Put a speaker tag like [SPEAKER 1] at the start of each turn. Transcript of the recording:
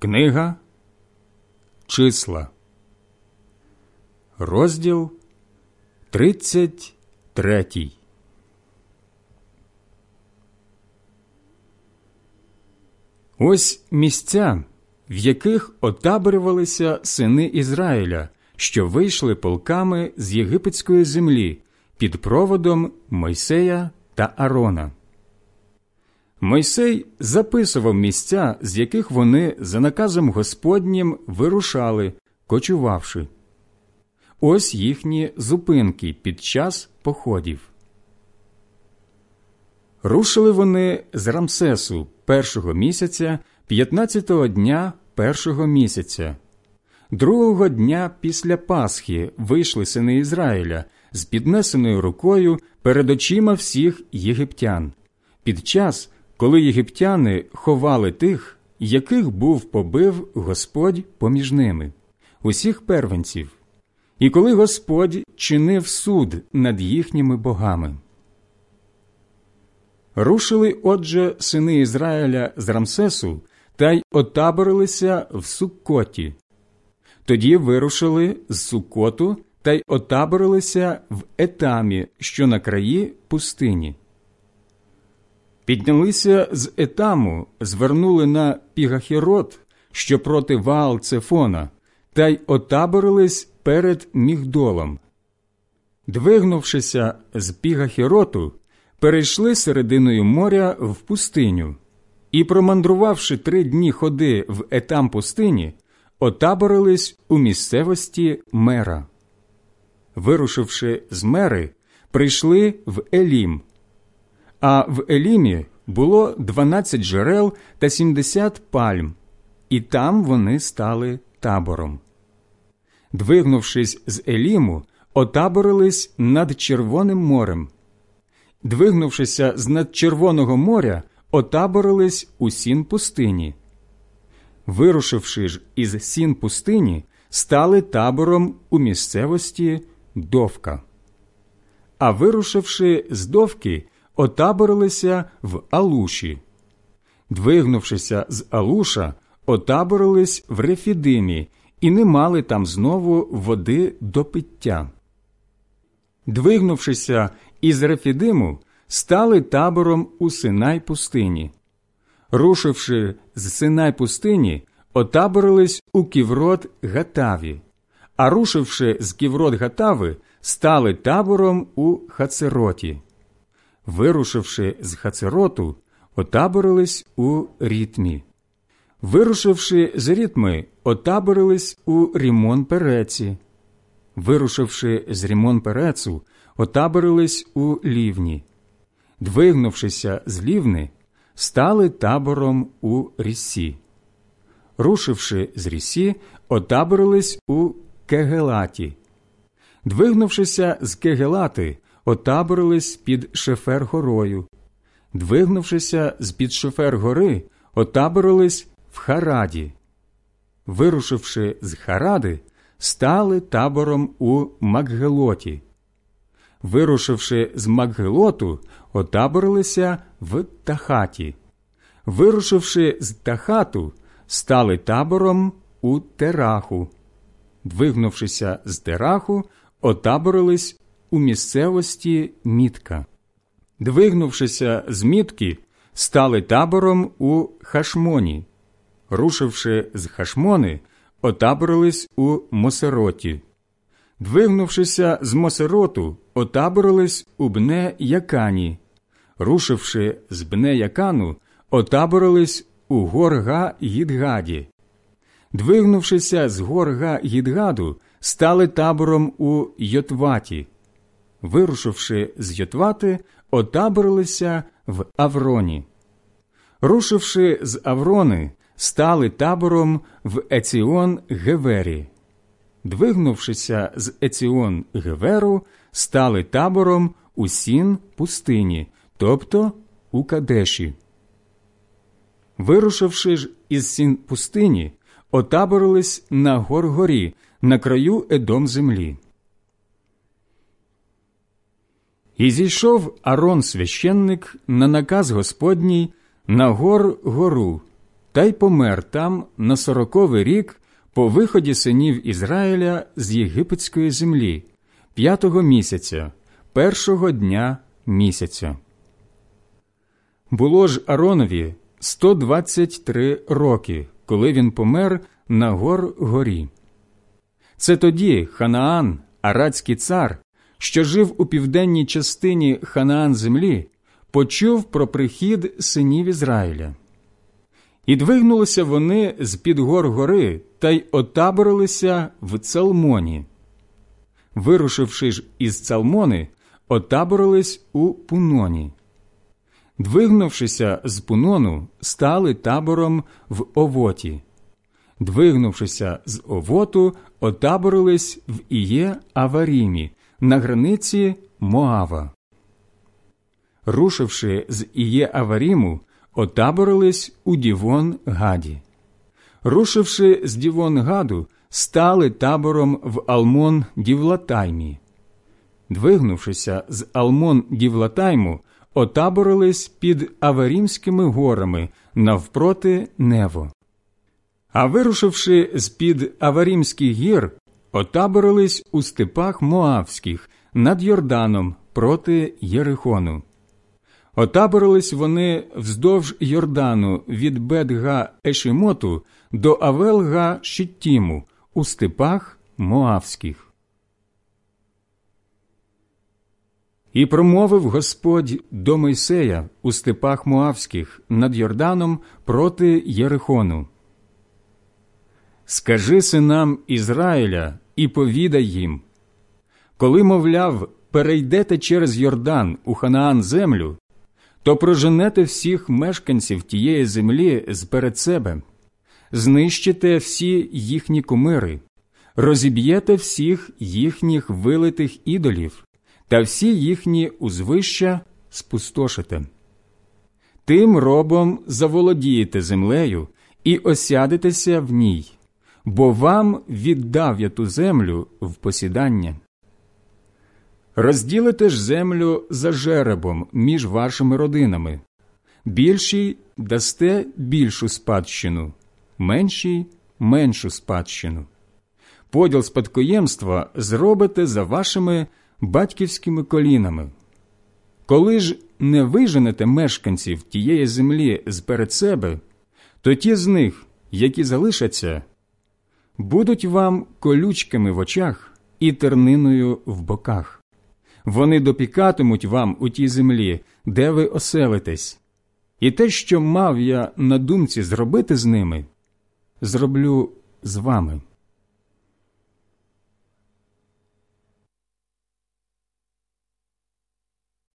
[SPEAKER 1] Книга. Числа, розділ 33 Ось місця, в яких отаборювалися сини Ізраїля, що вийшли полками з єгипетської землі під проводом Мойсея та Арона. Мойсей записував місця, з яких вони за наказом Господнім вирушали, кочувавши. Ось їхні зупинки під час походів. Рушили вони з Рамсесу першого місяця, 15-го дня першого місяця. Другого дня після Пасхи вийшли сини Ізраїля з піднесеною рукою перед очима всіх єгиптян. Під час, коли єгиптяни ховали тих, яких був побив Господь поміж ними, усіх первенців, і коли Господь чинив суд над їхніми богами. Рушили, отже, сини Ізраїля з Рамсесу та й отаборилися в Суккоті. Тоді вирушили з Суккоту та й отаборилися в Етамі, що на краї пустині. Піднялися з Етаму, звернули на Пігахірот, що проти Ваал Цефона, та й отаборились перед Мігдолом. Двигнувшися з Пігахіроту, перейшли серединою моря в пустиню і, промандрувавши три дні ходи в етам пустині, отаборились у місцевості мера. Вирушивши з мери, прийшли в Елім. А в Елімі було дванадцять джерел та сімдесят пальм, і там вони стали табором. Двигнувшись з Еліму, отаборились над Червоним морем. Двигнувшися з над Червоного моря, отаборились у сін пустині. Вирушивши ж із сін пустині, стали табором у місцевості Довка. А вирушивши з Довки, отаборилися в Алуші. Двигнувшися з Алуша, отаборились в Рефідимі і не мали там знову води до пиття. Двигнувшися із Рефідиму, стали табором у Синай пустині. Рушивши з Синай пустині, отаборились у Ківрот-Гатаві, а рушивши з Ківрот-Гатави, стали табором у Хацероті. Вирушивши з Хацероту, отаборились у Рітмі. Вирушивши з Рітми, отаборились у Рімон-Переці. Вирушивши з Рімон-Перецу, отаборились у Лівні. Двигнувшися з Лівни, стали табором у Рісі. Рушивши з Рісі, отаборились у Кегелаті. Двигнувшися з Кегелати, отаборились під Шефер горою. Двигнувшися з під Шефер гори, отаборились в Хараді. Вирушивши з Харади, стали табором у Макгелоті. Вирушивши з Макгелоту, отаборилися в Тахаті. Вирушивши з Тахату, стали табором у Тераху. Двигнувшися з Тераху, отаборились у місцевості Мітка. Двигнувшися з Мітки, стали табором у Хашмоні. Рушивши з Хашмони, отаборились у Мосероті. Двигнувшися з Мосероту, отаборились у Бне Якані. Рушивши з Бне Якану, отаборились у Горга Гідгаді. Двигнувшися з Горга Гідгаду, стали табором у Йотваті. Вирушивши з Йотвати, отаборилися в Авроні. Рушивши з Аврони, стали табором в Еціон Гевері. Двигнувшися з Еціон Геверу, стали табором у сін пустині, тобто у Кадеші. Вирушивши ж із сін пустині, отаборились на Горгорі, на краю едом землі. І зійшов Арон священник на наказ Господній на гор гору та й помер там на сороковий рік по виході синів Ізраїля з єгипетської землі, п'ятого місяця, першого дня місяця. Було ж Аронові 123 роки, коли він помер на гор горі. Це тоді Ханаан, арадський цар, що жив у південній частині Ханаан землі, почув про прихід синів Ізраїля. І двигнулися вони з під гор гори та й отаборилися в Цалмоні. Вирушивши ж із Цалмони, отаборились у Пуноні. Двигнувшися з Пунону, стали табором в Овоті. Двигнувшися з Овоту, отаборились в Іє Аварімі на границі Моава. Рушивши з Іє Аваріму, отаборились у Дівон Гаді. Рушивши з Дівон Гаду, стали табором в Алмон Дівлатаймі. Двигнувшися з Алмон Дівлатайму, отаборились під Аварімськими горами навпроти Нево. А вирушивши з під Аварімських гір, отаборились у степах Моавських над Йорданом проти Єрихону. Отаборились вони вздовж Йордану від Бетга Ешімоту до Авелга Шіттіму у степах Моавських. І промовив Господь до Мойсея у степах Моавських над Йорданом проти Єрихону. Скажи синам Ізраїля і повідай їм, коли, мовляв, перейдете через Йордан у Ханаан землю, то проженете всіх мешканців тієї землі зперед себе, знищите всі їхні кумири, розіб'єте всіх їхніх вилитих ідолів та всі їхні узвища спустошите. Тим робом заволодієте землею і осядетеся в ній, бо вам віддав я ту землю в посідання. Розділите ж землю за жеребом між вашими родинами. Більшій дасте більшу спадщину, меншій меншу спадщину. Поділ спадкоємства зробите за вашими батьківськими колінами. Коли ж не виженете мешканців тієї землі зперед себе, то ті з них, які залишаться, будуть вам колючками в очах і терниною в боках. Вони допікатимуть вам у тій землі, де ви оселитесь, і те, що мав я на думці зробити з ними, зроблю з вами.